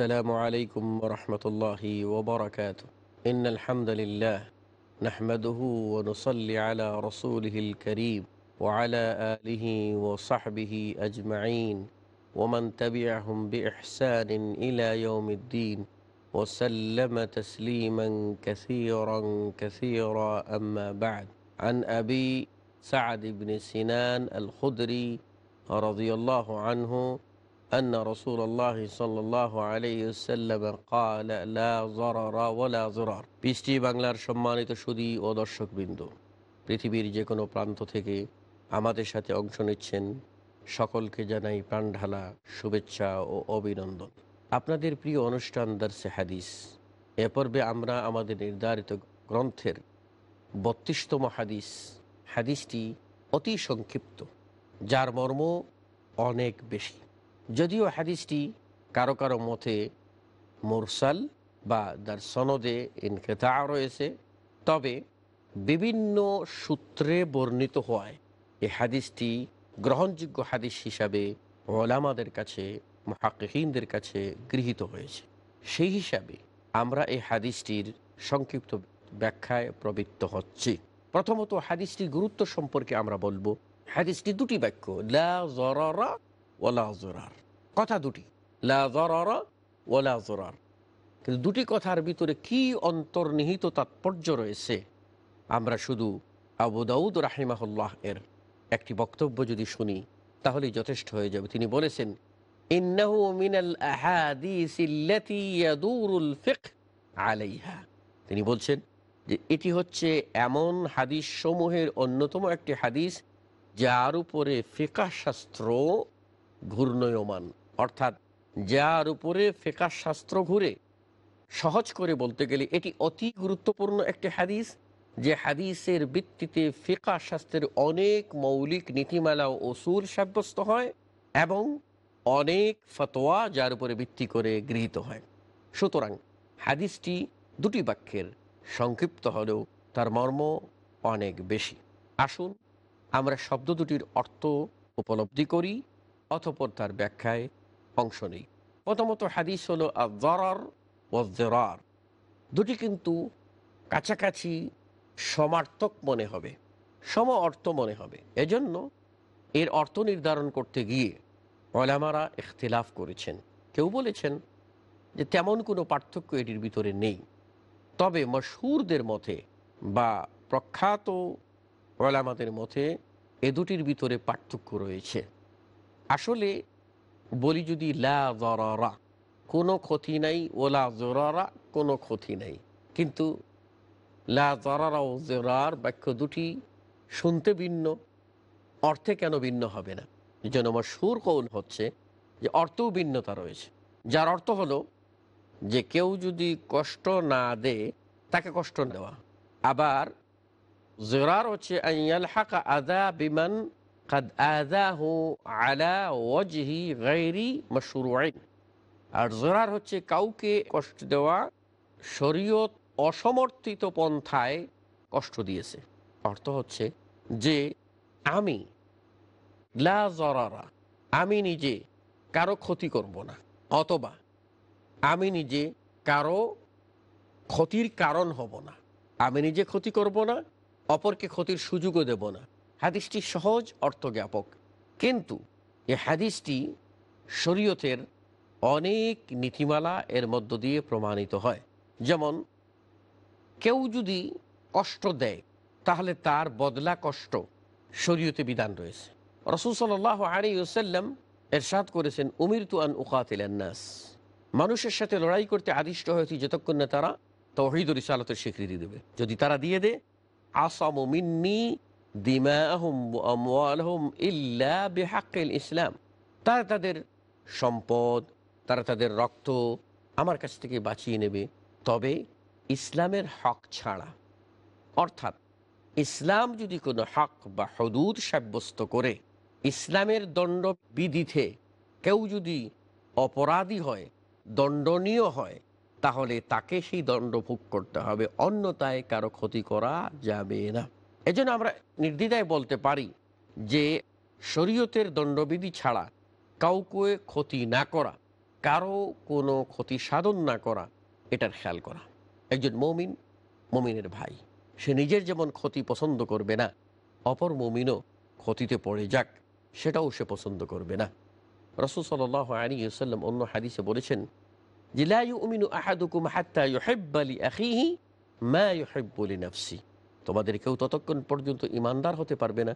السلام عليكم ورحمة الله وبركاته. إن الحمد لله نحمده ونصلي على رسوله الكريم وعلى آله وصحبه أجمعين ومن تبعهم بإحسان إلى يوم الدين وسلم تسليما كثيرا كثيرا. أما بعد عن أبي سعد بن سنان الخدري رضي الله عنه أن رسول الله صلى الله عليه وسلم قال لا ضرر ولا ضرار পৃষ্টি বাংলার সম্মানিত সুদী ও দর্শকবৃন্দ পৃথিবীর যে কোনো প্রান্ত থেকে আমাদের সাথে অংশ নিচ্ছেন সকলকে জানাই প্রাণঢালা শুভেচ্ছা ও অভিনন্দন আপনাদের প্রিয় অনুষ্ঠান দার্সে হাদিস এ পর্বে আমরা আমাদের নির্ধারিত গ্রন্থের বত্রিশতম হাদিস হাদিসটি অতি সংক্ষিপ্ত যার মর্ম অনেক বেশি যদিও হাদিসটি কারও কারও মতে মোরসাল বা তার সনদে ইনকেতা রয়েছে, তবে বিভিন্ন সূত্রে বর্ণিত হওয়ায় এই হাদিসটি গ্রহণযোগ্য হাদিস হিসাবে ওলামাদের কাছে মহাকিনদের কাছে গৃহীত হয়েছে। সেই হিসাবে আমরা এই হাদিসটির সংক্ষিপ্ত ব্যাখ্যায় প্রবৃত্ত হচ্ছি। প্রথমত হাদিসটির গুরুত্ব সম্পর্কে আমরা বলব, হাদিসটি দুটি বাক্য, লা জরারা ওলা জোরার কথা দুটি জোরার কিন্তু দুটি কথার ভিতরে কি অন্তর্নিহিত তাৎপর্য রয়েছে? আমরা শুধু আবু দাউদ রাহিমাহুল্লাহ এর একটি বক্তব্য যদি শুনি, তাহলেই যথেষ্ট হয়ে যাবে। তিনি বলেছেন মিনাল আলাইহা। তিনি বলছেন যে, এটি হচ্ছে এমন হাদিস সমূহের অন্যতম একটি হাদিস, যার উপরে ফিকাহ শাস্ত্র ঘূর্ণয়মান। অর্থাৎ যার উপরে ফেকাশ শাস্ত্র ঘুরে সহজ করে বলতে গেলে এটি অতি গুরুত্বপূর্ণ একটি হাদিস, যে হাদিসের ভিত্তিতে ফেকা শাস্ত্রের অনেক মৌলিক নীতিমালা ও অসুর সাব্যস্ত হয় এবং অনেক ফতোয়া যার উপরে ভিত্তি করে গৃহীত হয়। সুতরাং হাদিসটি দুটি বাক্যের সংক্ষিপ্ত হলেও তার মর্ম অনেক বেশি। আসুন আমরা শব্দ দুটির অর্থ উপলব্ধি করি অথপর তার ব্যাখ্যায় অংশ নেই। প্রথমত হাদিস হলো আজার ও জেরার দুটি কিন্তু কাছাকাছি সমার্থক মনে হবে, সম অর্থ মনে হবে। এজন্য এর অর্থ নির্ধারণ করতে গিয়ে ওলামারা ইখতিলাফ করেছেন। কেউ বলেছেন যে তেমন কোনো পার্থক্য এটির ভিতরে নেই। তবে মশহুরদের মতে বা প্রখ্যাত ওলামাদের মতে এ দুটির ভিতরে পার্থক্য রয়েছে। আসলে বলি যদি লা কোনো ক্ষতি নাই, ওলা জোরারা কোনো ক্ষতি নাই। কিন্তু লা জরারা ও জোরার বাক্য দুটি শুনতে ভিন্ন, অর্থে কেন ভিন্ন হবে না? এই জন্য আমার সুর কৌল হচ্ছে যে অর্থও ভিন্নতা রয়েছে। যার অর্থ হলো যে কেউ যদি কষ্ট না দেয় তাকে কষ্ট দেওয়া। আবার জোরার হচ্ছে হাকা আদা বিমান কাদ আদাহু আলা ওয়াজহি গাইরি মশরুআইন আর জোরার হচ্ছে কাউকে কষ্ট দেওয়া শরীয়ত অসমর্থিত পন্থায় কষ্ট দিয়েছে। অর্থ হচ্ছে যে আমি লা জরারা আমি নিজে কারও ক্ষতি করব না, অথবা আমি নিজে কারও ক্ষতির কারণ হব না। আমি নিজে ক্ষতি করব না, অপরকে ক্ষতির সুযোগও দেব না। হাদিসটি সহজ অর্থজ্ঞাপক কিন্তু এই হাদিসটি শরীয়তের অনেক নীতিমালা এর মধ্য দিয়ে প্রমাণিত হয়। যেমন, কেউ যদি কষ্ট দেয়, তাহলে তার বদলা কষ্ট শরীয়তে বিধান রয়েছে। রসুল সাল আলী ওসাল্লাম এরশাদ করেছেন উমির তু আন উকাতিলান্নাস মানুষের সাথে লড়াই করতে আদিষ্ট হয়েছি যতক্ষণ না তারা তহিদুল ইসালতের স্বীকৃতি দেবে। যদি তারা দিয়ে দে আসাম মিন্নি ইল্লা ইসলাম। তারা তাদের সম্পদ, তারা তাদের রক্ত আমার কাছ থেকে বাঁচিয়ে নেবে। তবে ইসলামের হক ছাড়া, অর্থাৎ ইসলাম যদি কোনো হক বা হদুদ সাব্যস্ত করে, ইসলামের দণ্ডবিধিতে কেউ যদি অপরাধী হয়, দণ্ডনীয় হয়, তাহলে তাকে সেই দণ্ড ভোগ করতে হবে। অন্যতায় কারও ক্ষতি করা যাবে না। এজন্য আমরা নির্দ্বিধায় বলতে পারি যে শরীয়তের দণ্ডবিধি ছাড়া কাউকে ক্ষতি না করা, কারও কোনো ক্ষতি সাধন না করা, এটার খেয়াল করা। একজন মমিন, মমিনের ভাই, সে নিজের যেমন ক্ষতি পছন্দ করবে না, অপর মমিনও ক্ষতিতে পড়ে যাক, সেটাও সে পছন্দ করবে না। রসুল সাল আলী সাল্লাম অন্য হাদিসে বলেছেন যে, লা ইউমিনু আহাদুকুম হাত্তা ইউহিব্বা লি আখিহি মা ইউহিব্বু লিনাফসি তোমাদের কেউ ততক্ষণ পর্যন্ত ইমানদার হতে পারবে না।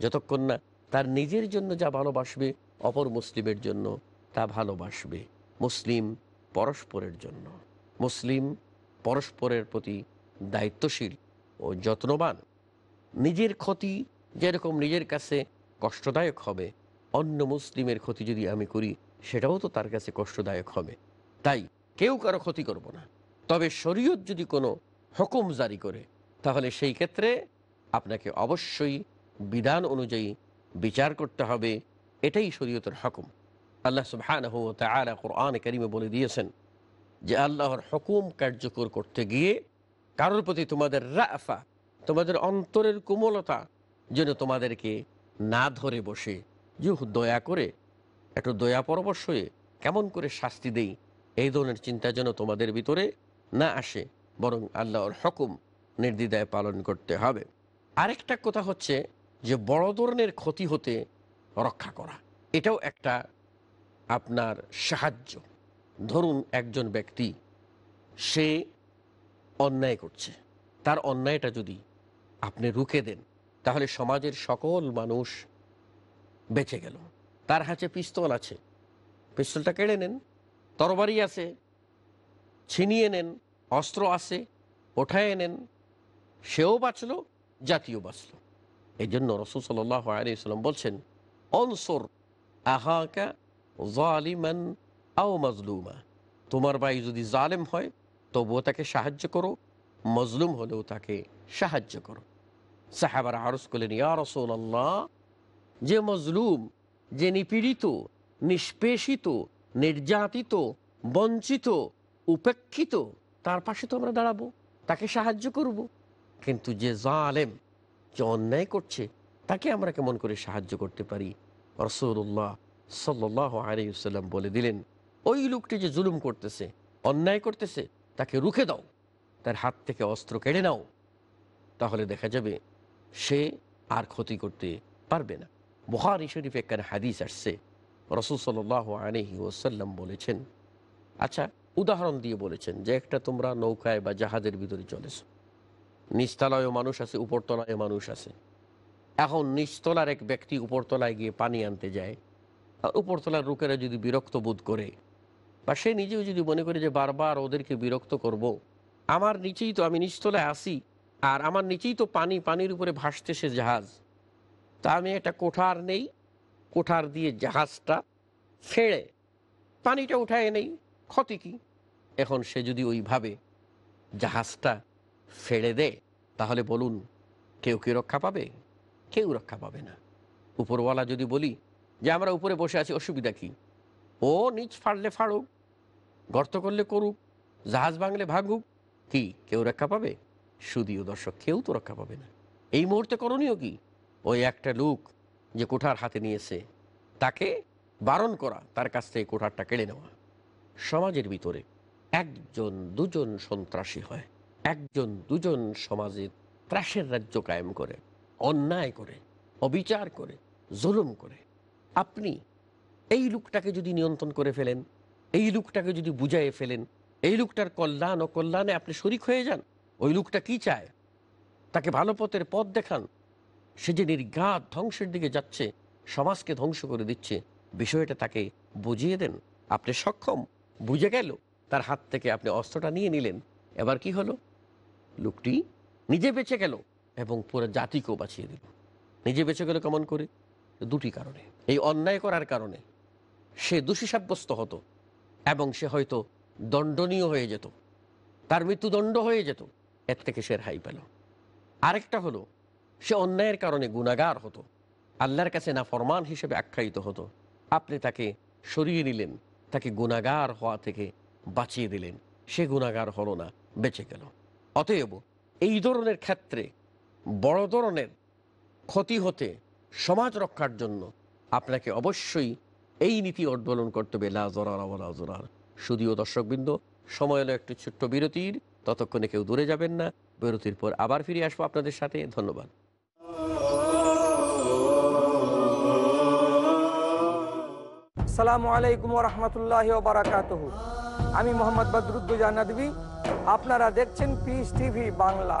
যতক্ষণ না তার নিজের জন্য যা ভালোবাসবে, অপর মুসলিমের জন্য তা ভালোবাসবে। মুসলিম পরস্পরের জন্য। মুসলিম পরস্পরের প্রতি দায়িত্বশীল ও যত্নবান। নিজের ক্ষতি যেরকম নিজের কাছে কষ্টদায়ক হবে, অন্য মুসলিমের ক্ষতি যদি আমি করি, সেটাও তো তার কাছে কষ্টদায়ক হবে। তাই কেউ কারও ক্ষতি করব না। তবে শরীয়ত যদি কোনো হুকুম জারি করে তাহলে সেই ক্ষেত্রে আপনাকে অবশ্যই বিধান অনুযায়ী বিচার করতে হবে। এটাই শরীয়তের হকুম। আল্লাহ ওয়া তাআলা কোরআন কারিমে বলে দিয়েছেন যে, আল্লাহর হকুম কার্যকর করতে গিয়ে কারোর প্রতি তোমাদের রাফা, তোমাদের অন্তরের কোমলতা যেন তোমাদেরকে না ধরে বসে। যে দয়া করে, একটু দয়া পরবশ হয়ে কেমন করে শাস্তি দেই? এই ধরনের চিন্তা যেন তোমাদের ভিতরে না আসে। বরং আল্লাহর হুকুম নির্দ্বিধায় পালন করতে হবে। আরেকটা কথা হচ্ছে যে বড় ধরনের ক্ষতি হতে রক্ষা করা। এটাও একটা আপনার সাহায্য। ধরুন একজন ব্যক্তি, সে অন্যায় করছে। তার অন্যায়টা যদি আপনি রুখে দেন, তাহলে সমাজের সকল মানুষ বেঁচে গেল। তার হাতে পিস্তল আছে। পিস্তলটা কেড়ে নেন, তরবারি আছে, ছিনিয়ে নেন, অস্ত্র আছে, ওঠায় নেন সেও বাঁচল জাতীয় বাঁচল। এই জন্য রসুল সাল্লাহ আলিয়াল্লাম বলছেন, অনসর আহাকা আও তোমার ভাই যদি জালেম হয়, তবুও তাকে সাহায্য করো, মজলুম হলেও তাকে সাহায্য করো। সাহাবার আরস করলেন, ইয়া রসুল আল্লাহ যে মজলুম, যে নিপীড়িত, নিষ্পেষিত, নির্যাতিত, বঞ্চিত, উপেক্ষিত, তার পাশে তো আমরা দাঁড়াবো, তাকে সাহায্য করব। কিন্তু যে জালেম, যে অন্যায় করছে, তাকে আমরা কেমন করে সাহায্য করতে পারি? রসুল্লাহ সাল্লাহ আলিয়াল্লাম বলে দিলেন, ওই লোকটি যে জুলুম করতেছে, অন্যায় করতেছে, তাকে রুখে দাও, তার হাত থেকে অস্ত্র কেড়ে নাও। তাহলে দেখা যাবে, সে আর ক্ষতি করতে পারবে না। বুহারি শরীফ একখানে হাদিস আসছে, রসুল সাল আলহি ওসাল্লাম বলেছেন আচ্ছা উদাহরণ দিয়ে বলেছেন যে একটা তোমরা নৌকায় বা জাহাজের ভিতরে চলেছ নিচতলায়ও মানুষ আছে, উপরতলায় মানুষ আছে। এখন নিচতলার এক ব্যক্তি উপরতলায় গিয়ে পানি আনতে যায়। আর উপরতলার লোকেরা যদি বিরক্ত বোধ করে, বা সে নিজেও যদি মনে করে যে বারবার ওদেরকে বিরক্ত করব। আমার নিচেই তো আমি নিচতলায় আসি আর আমার নিচেই তো পানি, পানির উপরে ভাসতেছে জাহাজ। তা আমি একটা কোঠার নেই, কোঠার দিয়ে জাহাজটা ফেড়ে পানিটা উঠায় নেই, ক্ষতি কি? এখন সে যদি ওইভাবে জাহাজটা ফেড়ে দেয় তাহলে বলুন, কেউ কি রক্ষা পাবে? কেউ রক্ষা পাবে না। উপরওয়ালা যদি বলি, যে আমরা উপরে বসে আছি, অসুবিধা কি? ও নিচ ফাড়লে ফাড়ুক, গর্ত করলে করুক, জাহাজ ভাঙলে ভাগুক কি, কেউ রক্ষা পাবে? সুদীয় দর্শক, কেউ তো রক্ষা পাবে না। এই মুহূর্তে করণীয় কি? ওই একটা লোক যে কোঠার হাতে নিয়েছে, তাকে বারণ করা, তার কাছ থেকে কোঠারটা কেড়ে নেওয়া। সমাজের ভিতরে একজন, দুজন সন্ত্রাসী হয়। একজন, দুজন সমাজে ত্রাসের রাজ্য কায়েম করে, অন্যায় করে, অবিচার করে, জুলুম করে। আপনি এই লোকটাকে যদি নিয়ন্ত্রণ করে ফেলেন, এই লোকটাকে যদি বুঝাইয়ে ফেলেন, এই লোকটার কল্যাণ ও কল্যাণে আপনি শরিক হয়ে যান, ওই লোকটা কি চায়? তাকে ভালো পথের পথ দেখান। সে যে নির্ঘাত ধ্বংসের দিকে যাচ্ছে, সমাজকে ধ্বংস করে দিচ্ছে, বিষয়টা তাকে বুঝিয়ে দেন। আপনি সক্ষম, বুঝে গেল, তার হাত থেকে আপনি অস্ত্রটা নিয়ে নিলেন। এবার কি হলো? লোকটি নিজে বেঁচে গেল এবং পুরো জাতিকেও বাঁচিয়ে দিল। নিজে বেঁচে গেল কেমন করে? দুটি কারণে। এই অন্যায় করার কারণে সে দোষী সাব্যস্ত হতো এবং সে হয়তো দণ্ডনীয় হয়ে যেত। তার মৃত্যুদণ্ড হয়ে যেত। এর থেকে সে রেহাই পেল। আরেকটা হলো, সে অন্যায়ের কারণে গুণাগার হতো। আল্লাহর কাছে না ফরমান হিসেবে আখ্যায়িত হতো। আপনি তাকে সরিয়ে নিলেন, তাকে গুণাগার হওয়া থেকে বাঁচিয়ে দিলেন। সে গুণাগার হলো না, বেঁচে গেল। অতএব এই ধরনের ক্ষেত্রে বড় ধরনের ক্ষতি হতে সমাজ রক্ষার জন্য আপনাকে অবশ্যই এই নীতি অবলম্বন করতে হবে। লাজরার শুধুও দর্শকবৃন্দ, সময় হলো একটু ছোট্ট বিরতির। ততক্ষণে কেউ দূরে যাবেন না। বিরতির পর আবার ফিরে আসব আপনাদের সাথে। ধন্যবাদ। আসসালামু আলাইকুম রহমতুল্লাহ বারাকাত আমি মোহাম্মদ বদরুদ্দুজা নদী আপনারা দেখছেন পিস টিভি বাংলা।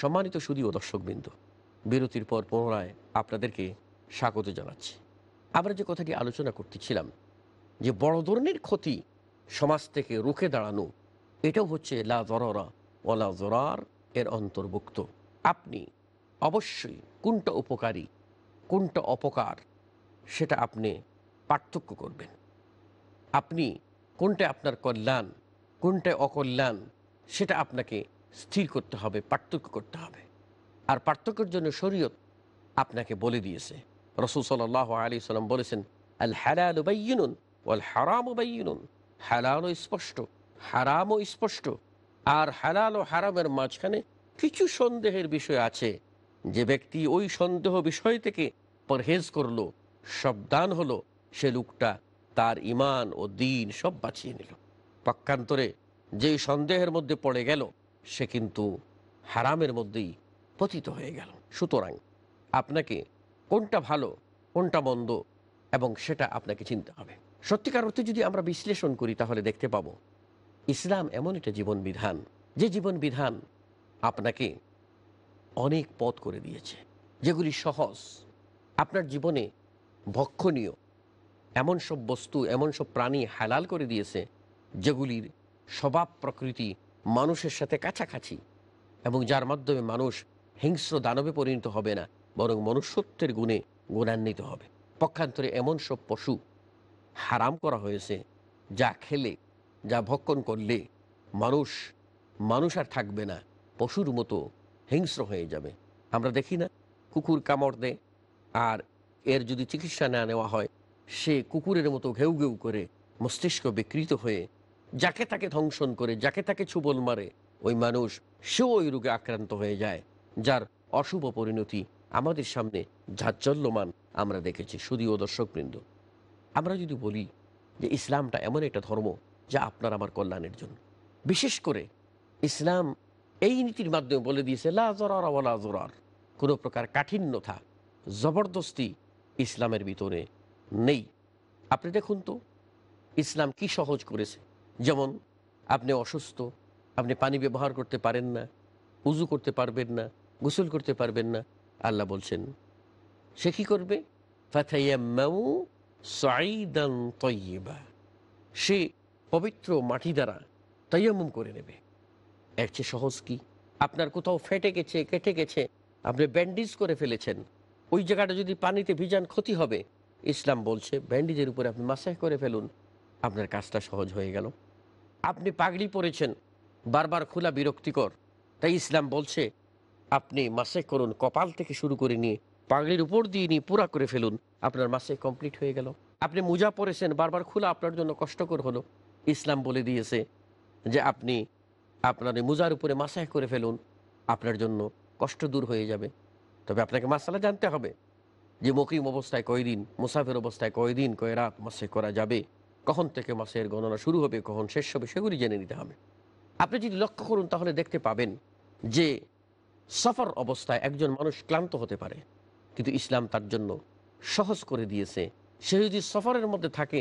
সম্মানিত সুদীয় দর্শকবৃন্দ, বিরতির পর পুনরায় আপনাদেরকে স্বাগত জানাচ্ছি। আমরা যে কথাটি আলোচনা করতেছিলাম, যে বড় ধরনের ক্ষতি সমাজ থেকে রুখে দাঁড়ানো, এটাও হচ্ছে লা জররা ওলা জরার এর অন্তর্ভুক্ত। আপনি অবশ্যই কোনটা উপকারী, কোনটা অপকার, সেটা আপনি পার্থক্য করবেন। আপনি কোনটা আপনার কল্যাণ কোনটা অকল্যাণ, সেটা আপনাকে স্থির করতে হবে, পার্থক্য করতে হবে। আর পার্থক্যের জন্য শরীয়ত আপনাকে বলে দিয়েছে। রসুল সাল্লাহ আলী সাল্লাম বলেছেন, আল হালাল বাইনুন ওয়াল হারাম বাইনুন হালালও স্পষ্ট, হারামও স্পষ্ট। আর হালাল ও হারামের মাঝখানে কিছু সন্দেহের বিষয় আছে। যে ব্যক্তি ওই সন্দেহ বিষয় থেকে পরহেজ করল, সাবধান হলো, সে লোকটা তার ইমান ও দিন সব বাঁচিয়ে নিল। পক্ষান্তরে যেই সন্দেহের মধ্যে পড়ে গেল সে কিন্তু হারামের মধ্যেই পতিত হয়ে গেল। সুতরাং আপনাকে কোনটা ভালো, কোনটা মন্দ, এবং সেটা আপনাকে চিনতে হবে। সত্যিকার অর্থে যদি আমরা বিশ্লেষণ করি, তাহলে দেখতে পাবো ইসলাম এমন একটা জীবন বিধান যে জীবন বিধান আপনাকে অনেক পথ করে দিয়েছে, যেগুলি সহজ। আপনার জীবনে ভক্ষণীয় এমন সব বস্তু, এমন সব প্রাণী হালাল করে দিয়েছে, যেগুলির স্বভাব প্রকৃতি মানুষের সাথে কাছাকাছি এবং যার মাধ্যমে মানুষ হিংস্র দানবে পরিণত হবে না, বরং মনুষ্যত্বের গুণে গুণান্বিত হবে। পক্ষান্তরে এমন সব পশু হারাম করা হয়েছে, যা খেলে, যা ভক্ষণ করলে মানুষ মানুষ আর থাকবে না, পশুর মতো হিংস্র হয়ে যাবে। আমরা দেখি না কুকুর কামড় দেয়, আর এর যদি চিকিৎসা না নেওয়া হয়, সে কুকুরের মতো ঘেউ ঘেউ করে মস্তিষ্ক বিকৃত হয়ে যাকে তাকে ধ্বংসন করে, যাকে তাকে ছুবল মারে, ওই মানুষ সেও ওই রোগে আক্রান্ত হয়ে যায়, যার অশুভ পরিণতি আমাদের সামনে ঝাজ্জল্যমান আমরা দেখেছি। শুধুও দর্শকবৃন্দ, আমরা যদি বলি যে ইসলামটা এমন একটা ধর্ম যা আপনার আমার কল্যাণের জন্য। বিশেষ করে ইসলাম এই নীতির মাধ্যমে বলে দিয়েছে, লা জরার ওয়ালা কোনো প্রকার কাঠিন্যতা, জবরদস্তি ইসলামের ভিতরে নেই। আপনি দেখুন তো, ইসলাম কি সহজ করেছে? যেমন, আপনি অসুস্থ, আপনি পানি ব্যবহার করতে পারেন না, উজু করতে পারবেন না, গোসল করতে পারবেন না, আল্লাহ বলছেন, সে কী করবে? তয়্যিবা। সে পবিত্র মাটি দ্বারা তৈয়ামুম করে নেবে। এর চেয়ে সহজ কি? আপনার কোথাও ফেটে গেছে, কেটে গেছে, আপনি ব্যান্ডেজ করে ফেলেছেন। ওই জায়গাটা যদি পানিতে ভিজান ক্ষতি হবে, ইসলাম বলছে, ব্যান্ডেজের উপরে আপনি মাসাজ করে ফেলুন। আপনার কাজটা সহজ হয়ে গেল। আপনি পাগড়ি পরেছেন বারবার খোলা বিরক্তিকর। তাই ইসলাম বলছে, আপনি মাসে করুন, কপাল থেকে শুরু করে নিয়ে পাগড়ির উপর দিয়ে নিয়ে পুরা করে ফেলুন। আপনার মাসে কমপ্লিট হয়ে গেল। আপনি মোজা পরেছেন, বারবার খোলা আপনার জন্য কষ্টকর হলো। ইসলাম বলে দিয়েছে যে আপনি আপনার মোজার উপরে মাসায় করে ফেলুন, আপনার জন্য কষ্ট দূর হয়ে যাবে। তবে আপনাকে মাসালা জানতে হবে যে মকিম অবস্থায় কয়দিন, মুসাফের অবস্থায় কয়দিন, কয় রাত মাসে করা যাবে? কখন থেকে মাসের গণনা শুরু হবে, কখন শেষ হবে, সেগুলি জেনে নিতে হবে। আপনি যদি লক্ষ্য করুন, তাহলে দেখতে পাবেন যে সফর অবস্থায় একজন মানুষ ক্লান্ত হতে পারে, কিন্তু ইসলাম তার জন্য সহজ করে দিয়েছে। সে যদি সফরের মধ্যে থাকে,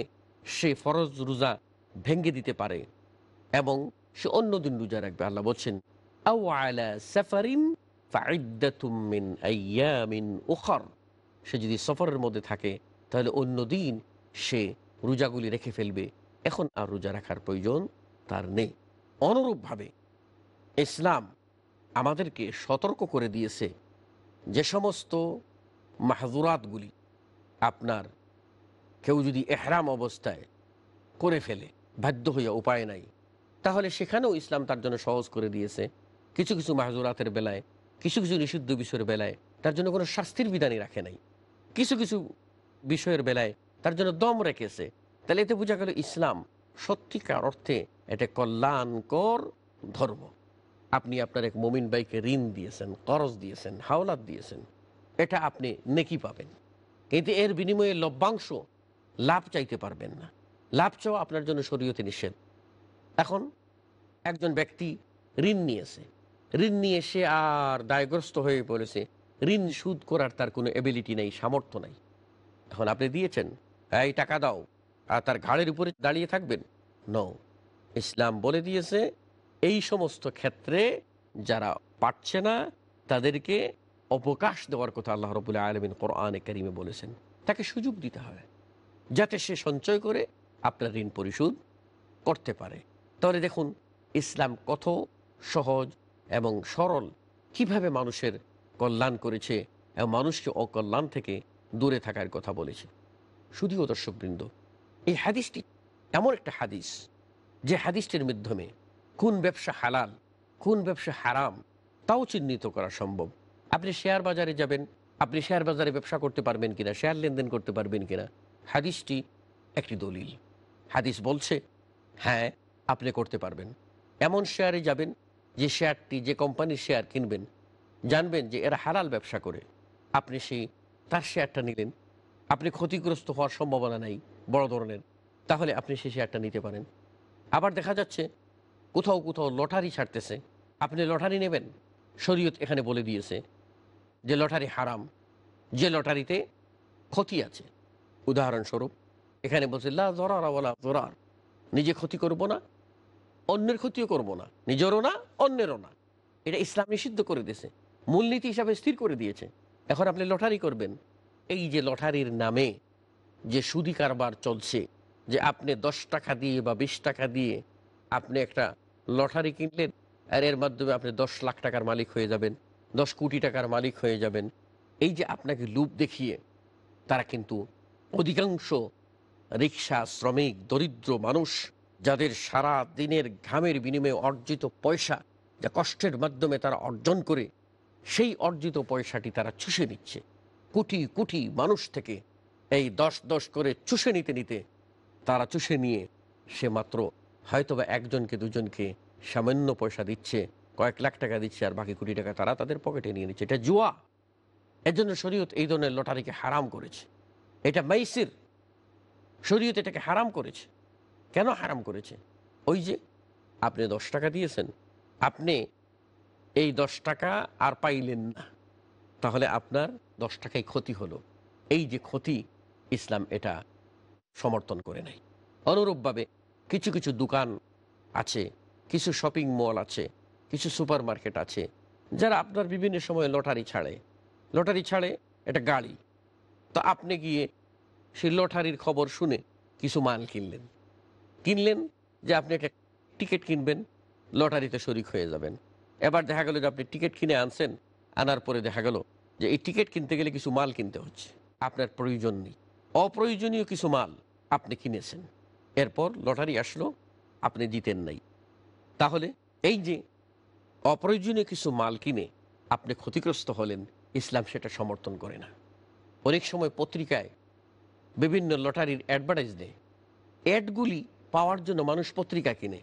সে ফরজ রোজা ভেঙ্গে দিতে পারে এবং সে অন্য দিন রোজা রাখবে। আল্লাহ বলছেন সাফারিন সে যদি সফরের মধ্যে থাকে, তাহলে অন্য দিন সে রোজাগুলি রেখে ফেলবে। এখন আর রোজা রাখার প্রয়োজন তার নেই। অনুরূপভাবে ইসলাম আমাদেরকে সতর্ক করে দিয়েছে যে সমস্ত মাহজুরাতগুলি আপনার কেউ যদি এহরাম অবস্থায় করে ফেলে, বাধ্য হইয়া উপায় নাই, তাহলে সেখানেও ইসলাম তার জন্য সহজ করে দিয়েছে। কিছু কিছু মাহজুরাতের বেলায়, কিছু কিছু নিষিদ্ধ বিষয়ের বেলায় তার জন্য কোনো শাস্তির বিধানই রাখে নাই। কিছু কিছু বিষয়ের বেলায় তার জন্য দম রেখেছে। তাহলে এতে বোঝা গেল ইসলাম সত্যিকার অর্থে এটা কল্যাণকর ধর্ম। আপনি আপনার এক মমিন ভাইকে ঋণ দিয়েছেন, করজ দিয়েছেন, হাওলাত দিয়েছেন। এটা আপনি নেকি পাবেন। কিন্তু এর বিনিময়ে লভ্যাংশ লাভ চাইতে পারবেন না। লাভ চাও আপনার জন্য শরীয়তে নিষেধ। এখন একজন ব্যক্তি ঋণ নিয়েছে। ঋণ নিয়ে সে আর দায়গ্রস্ত হয়ে পড়েছে ঋণ সুদ করার তার কোনো এবিলিটি নেই, সামর্থ্য নাই। এখন আপনি দিয়েছেন এই, টাকা দাও। আর তার ঘাড়ের উপরে দাঁড়িয়ে থাকবেন। ন ইসলাম বলে দিয়েছে, এই সমস্ত ক্ষেত্রে যারা পারছে না, তাদেরকে অবকাশ দেওয়ার কথা আল্লাহ রবুল্লাহ আলমিন কোরআনে করিমে বলেছেন। তাকে সুযোগ দিতে হবে, যাতে সে সঞ্চয় করে আপনার ঋণ পরিশোধ করতে পারে। তাহলে দেখুন, ইসলাম কত সহজ এবং সরল। কীভাবে মানুষের কল্যাণ করেছে এবং মানুষকে অকল্যাণ থেকে দূরে থাকার কথা বলেছে। শুধুও দর্শকবৃন্দ। এই হাদিসটি এমন একটা হাদিস যে হাদিসটির মাধ্যমে কোন ব্যবসা হালাল, কোন ব্যবসা হারাম তাও চিহ্নিত করা সম্ভব। আপনি শেয়ার বাজারে যাবেন, আপনি শেয়ার বাজারে ব্যবসা করতে পারবেন কিনা, শেয়ার লেনদেন করতে পারবেন কিনা, হাদিসটি একটি দলিল। হাদিস বলছে হ্যাঁ আপনি করতে পারবেন। এমন শেয়ারে যাবেন, যে শেয়ারটি, যে কোম্পানির শেয়ার কিনবেন, জানবেন যে এরা হালাল ব্যবসা করে। আপনি সেই, তার শেয়ারটা নিলেন আপনি ক্ষতিগ্রস্ত হওয়ার সম্ভাবনা নাই, বড় ধরনের। তাহলে আপনি সেই শেয়ারটা নিতে পারেন। আবার দেখা যাচ্ছে, কোথাও কোথাও লটারি ছাড়তেছে। আপনি লটারি নেবেন? শরীয়ত এখানে বলে দিয়েছে যে লটারি হারাম। যে লটারিতে ক্ষতি আছে। উদাহরণস্বরূপ, এখানে বলছে, লা জরার ওয়ালা জরার নিজে ক্ষতি করব না, অন্যের ক্ষতিও করব না। নিজেরও না, অন্যেরও না। এটা ইসলাম নিষিদ্ধ করে দিয়েছে। মূলনীতি হিসাবে স্থির করে দিয়েছে। এখন আপনি লটারি করবেন। এই যে লটারির নামে যে সুদি কারবার চলছে, যে আপনি দশ টাকা দিয়ে বা বিশ টাকা দিয়ে আপনি একটা লটারি কিনলেন, আর এর মাধ্যমে আপনি দশ লাখ টাকার মালিক হয়ে যাবেন, দশ কোটি টাকার মালিক হয়ে যাবেন, এই যে আপনাকে লুপ দেখিয়ে তারা কিন্তু অধিকাংশ রিক্সা, শ্রমিক, দরিদ্র মানুষ, যাদের সারা দিনের ঘামের বিনিময়ে অর্জিত পয়সা যা কষ্টের মাধ্যমে তারা অর্জন করে, সেই অর্জিত পয়সাটি তারা চুষে নিচ্ছে। কোটি কোটি মানুষ থেকে এই দশ দশ করে চুষে নিতে নিতে তারা চুষে নিয়ে সে মাত্র হয়তোবা একজনকে দুজনকে সামান্য পয়সা দিচ্ছে, কয়েক লাখ টাকা দিচ্ছে আর বাকি কোটি টাকা তারা তাদের পকেটে নিয়ে নিচ্ছে। এটা জুয়া। এর জন্য শরীয়ত এই ধরনের লটারিকে হারাম করেছে। এটা মাইসির। শরীয়ত এটাকে হারাম করেছে। কেন হারাম করেছে? ওই যে আপনি দশ টাকা দিয়েছেন, আপনি এই দশ টাকা আর পাইলেন না। তাহলে আপনার দশ টাকায় ক্ষতি হলো। এই যে ক্ষতি, ইসলাম এটা সমর্থন করে নাই। অনুরূপভাবে কিছু কিছু দোকান আছে, কিছু শপিং মল আছে, কিছু সুপার মার্কেট আছে, যারা আপনার বিভিন্ন সময় লটারি ছাড়ে। লটারি ছাড়ে এটা গাড়ি। তো আপনি গিয়ে সেই লটারির খবর শুনে কিছু মাল কিনলেন। কিনলেন যে আপনি একটা টিকিট কিনবেন, লটারিতে শরিক হয়ে যাবেন। এবার দেখা গেল যে আপনি টিকিট কিনে আনছেন আনার পরে দেখা গেল যে এই টিকিট কিনতে গেলে কিছু মাল কিনতে হচ্ছে। আপনার প্রয়োজন নেই। অপ্রয়োজনীয় কিছু মাল আপনি কিনেছেন। এরপর লটারি আসলো, আপনি দিতেন নাই। তাহলে এই যে অপ্রয়োজনীয় কিছু মাল কিনে আপনি ক্ষতিগ্রস্ত হলেন, ইসলাম সেটা সমর্থন করে না। অনেক সময় পত্রিকায় বিভিন্ন লটারির অ্যাডভার্টাইজ দেয়। অ্যাডগুলি পাওয়ার জন্য মানুষ পত্রিকা কিনে।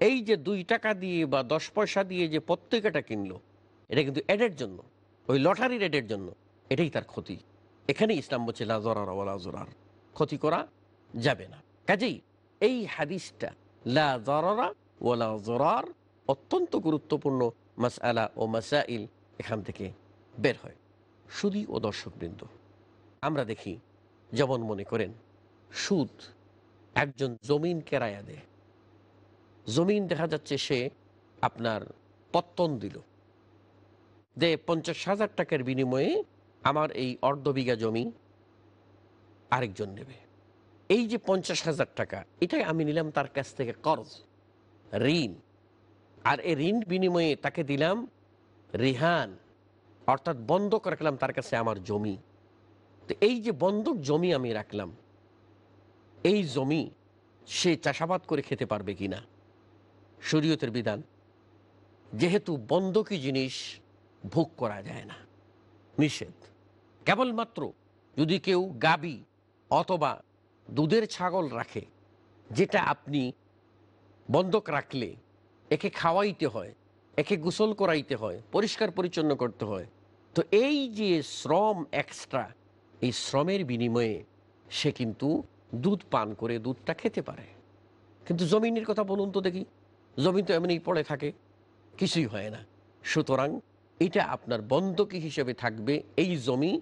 এই যে দুই টাকা দিয়ে বা দশ পয়সা দিয়ে যে পত্রিকাটা কিনলো এটা কিন্তু অ্যাডের জন্য। ওই লটারির অ্যাডের জন্য। এটাই তার ক্ষতি। এখানে ইসলাম বলছে লাজরার ক্ষতি করা যাবে না। কাজেই এই হাদিসটা, লা জরারা ওয়ালা জরার অত্যন্ত গুরুত্বপূর্ণ মাসআলা ও মাসাইল এখান থেকে বের হয়। সুদী ও দর্শকবৃন্দ, আমরা দেখি, যেমন মনে করেন, সুদ একজন জমিন কেরায়া দেয়। জমিন দেখা যাচ্ছে সে আপনার পত্তন দিল। দে পঞ্চাশ হাজার টাকার বিনিময়ে আমার এই অর্ধ বিঘা জমি আরেকজন নেবে। এই যে পঞ্চাশ হাজার টাকা, এটাই আমি নিলাম তার কাছ থেকে কর্জ, ঋণ। আর এই ঋণ বিনিময়ে তাকে দিলাম রিহান, অর্থাৎ বন্ধক রাখলাম তার কাছে আমার জমি। তো এই যে বন্ধক জমি আমি রাখলাম, এই জমি সে চাষাবাদ করে খেতে পারবে কি না শরীয়তের বিধান, যেহেতু বন্ধকি জিনিস ভোগ করা যায় না। নিষেধ। কেবলমাত্র যদি কেউ গাবি অথবা দুধের ছাগল রাখে, যেটা আপনি বন্ধক রাখলে, একে খাওয়াইতে হয়, একে গোসল করাইতে হয়, পরিষ্কার পরিচ্ছন্ন করতে হয়, তো এই যে শ্রম এক্সট্রা এই শ্রমের বিনিময়ে সে কিন্তু দুধ পান করে দুধটা খেতে পারে। কিন্তু জমিনের কথা বলুন তো দেখি। জমিন তো এমনি পড়ে থাকে, কিছুই হয় না। সুতরাং এটা আপনার বন্ধকি হিসেবে থাকবে, এই জমি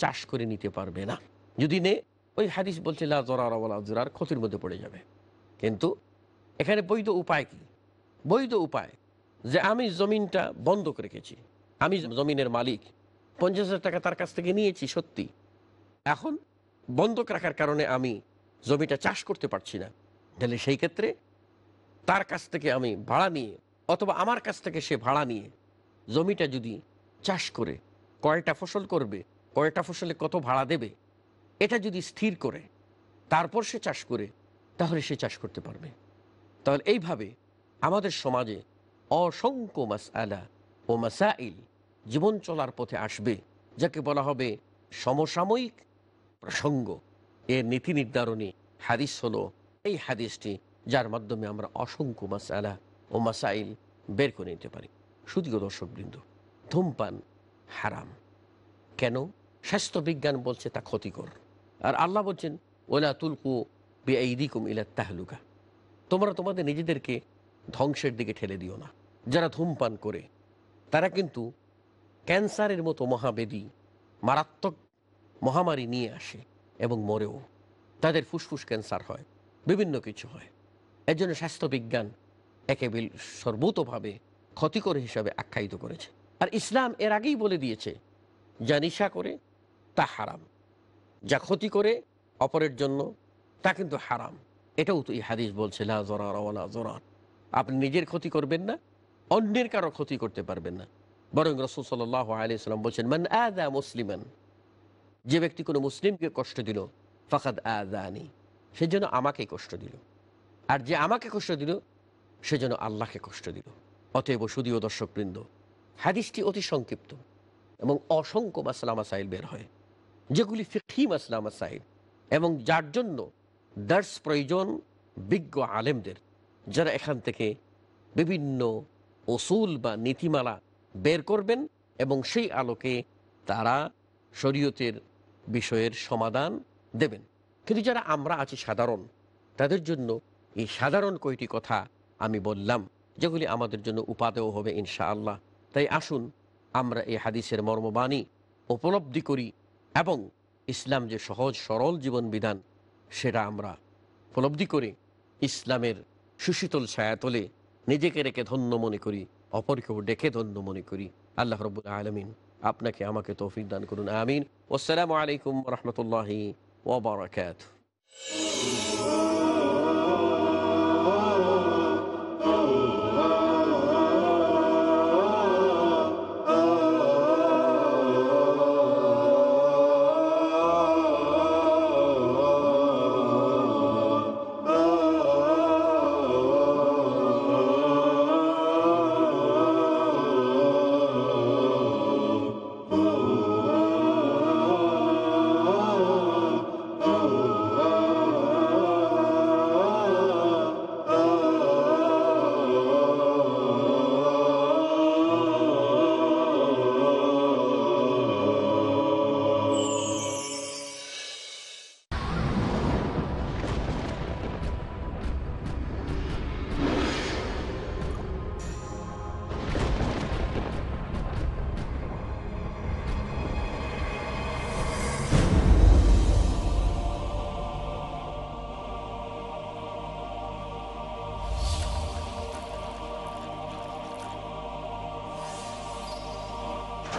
চাষ করে নিতে পারবে না। যদি নে, ওই হাদিস বলছে লাজরার ক্ষতির মধ্যে পড়ে যাবে। কিন্তু এখানে বৈধ উপায় কি? বৈধ উপায় যে আমি জমিনটা বন্ধক রেখেছি, আমি জমিনের মালিক, পঞ্চাশ হাজার টাকা তার কাছ থেকে নিয়েছি, সত্যি। এখন বন্ধক রাখার কারণে আমি জমিটা চাষ করতে পারছি না। তাহলে সেই ক্ষেত্রে তার কাছ থেকে আমি ভাড়া নিয়ে, অথবা আমার কাছ থেকে সে ভাড়া নিয়ে জমিটা যদি চাষ করে, কয়টা ফসল করবে, কয়টা ফসলে কত ভাড়া দেবে, এটা যদি স্থির করে, তারপর সে চাষ করে, তাহলে সে চাষ করতে পারবে। তাহলে এইভাবে আমাদের সমাজে অসংখ্য মাসআলা ও মাসাইল জীবন চলার পথে আসবে, যাকে বলা হবে সমসাময়িক প্রসঙ্গ। এর নীতি নির্ধারণী হাদিস হলো, এই হাদিসটি যার মাধ্যমে আমরা অসংখ্য মাসালা ও মাসাইল বের করে নিতে পারি। শুধুও দর্শকবৃন্দ, ধূমপান হারাম। কেন? স্বাস্থ্য বিজ্ঞান বলছে তা ক্ষতিকর। আর আল্লাহ বলছেন ওলা তুলকু বেআইদিকুম ইলা তাহলুকা। তোমরা তোমাদের নিজেদেরকে ধ্বংসের দিকে ঠেলে দিও না। যারা ধূমপান করে, তারা কিন্তু ক্যান্সারের মতো মহাবেদী মারাত্মক মহামারী নিয়ে আসে এবং মরেও। তাদের ফুসফুস ক্যান্সার হয়, বিভিন্ন কিছু হয়। এর জন্য স্বাস্থ্যবিজ্ঞান একেবারে সর্বতভাবে ক্ষতিকর হিসাবে আখ্যায়িত করেছে। আর ইসলাম এর আগেই বলে দিয়েছে, যা নিশা করে, তা হারাম। যা ক্ষতি করে, অপরের জন্য, তা কিন্তু হারাম। এটাও তো এই হাদিস বলছে, লা জরার ওয়ালা জরার আপনি নিজের ক্ষতি করবেন না, অন্যের কারও ক্ষতি করতে পারবেন না। বরং রসুল সাল্লাহ আলিয়াল্লাম বলছেন, মান আদা মুসলিমান। যে ব্যক্তি কোনো মুসলিমকে কষ্ট দিল, ফাকাদ আদানি সে যেন আমাকে কষ্ট দিল। আর যে আমাকে কষ্ট দিল, সে যেন আল্লাহকে কষ্ট দিল। অতএব সুদীয় দর্শকবৃন্দ, হাদিসটি অতি সংক্ষিপ্ত এবং অসংখ্য মাসলা মাসাইল বের হয়, যেগুলি ফিকি মাসলা মাসাইল এবং যার জন্য দার্স প্রয়োজন বিজ্ঞ আলেমদের, যারা এখান থেকে বিভিন্ন ওসুল বা নীতিমালা বের করবেন এবং সেই আলোকে তারা শরীয়তের বিষয়ের সমাধান দেবেন। কিন্তু যারা আমরা আছি সাধারণ, তাদের জন্য এই সাধারণ কয়টি কথা আমি বললাম। যেগুলি আমাদের জন্য উপাদেয় হবে ইনশাআল্লাহ। তাই আসুন, আমরা এই হাদিসের মর্মবাণী উপলব্ধি করি এবং ইসলাম যে সহজ সরল জীবন বিধান সেটা আমরা উপলব্ধি করে ইসলামের সুশীতল ছায়াতলে নিজেকে রেখে ধন্য মনে করি, অপরকেও ডেকে ধন্য মনে করি। আল্লাহ রবুল আলমিন আপনাকে আমাকে তৌফিক দান করুন, আমিন। আসসালামু আলাইকুম রহমতুল্লাহি ওবরাকাত